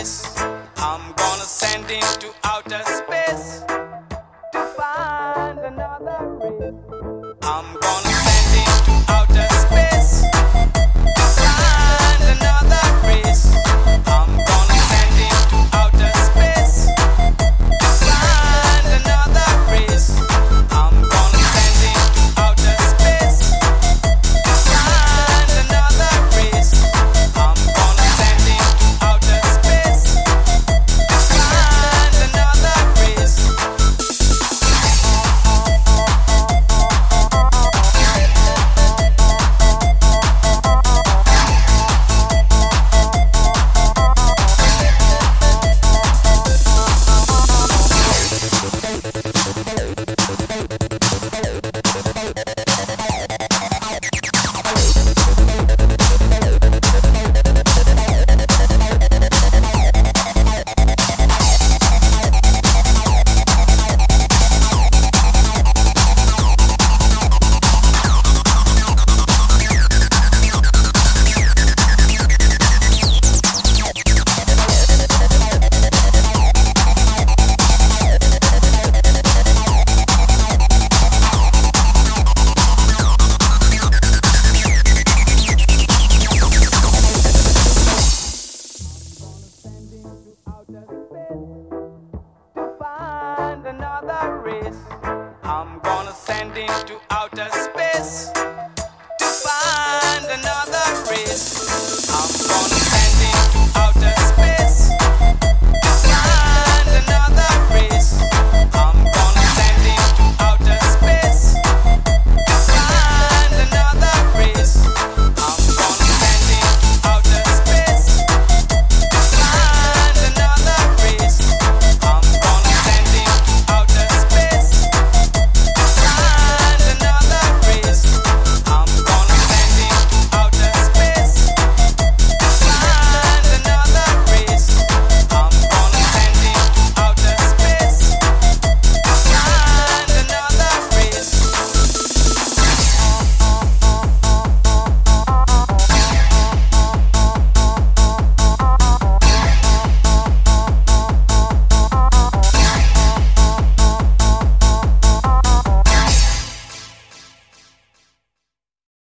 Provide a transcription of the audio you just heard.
this. I'm gonna send him to I'm gonna send it to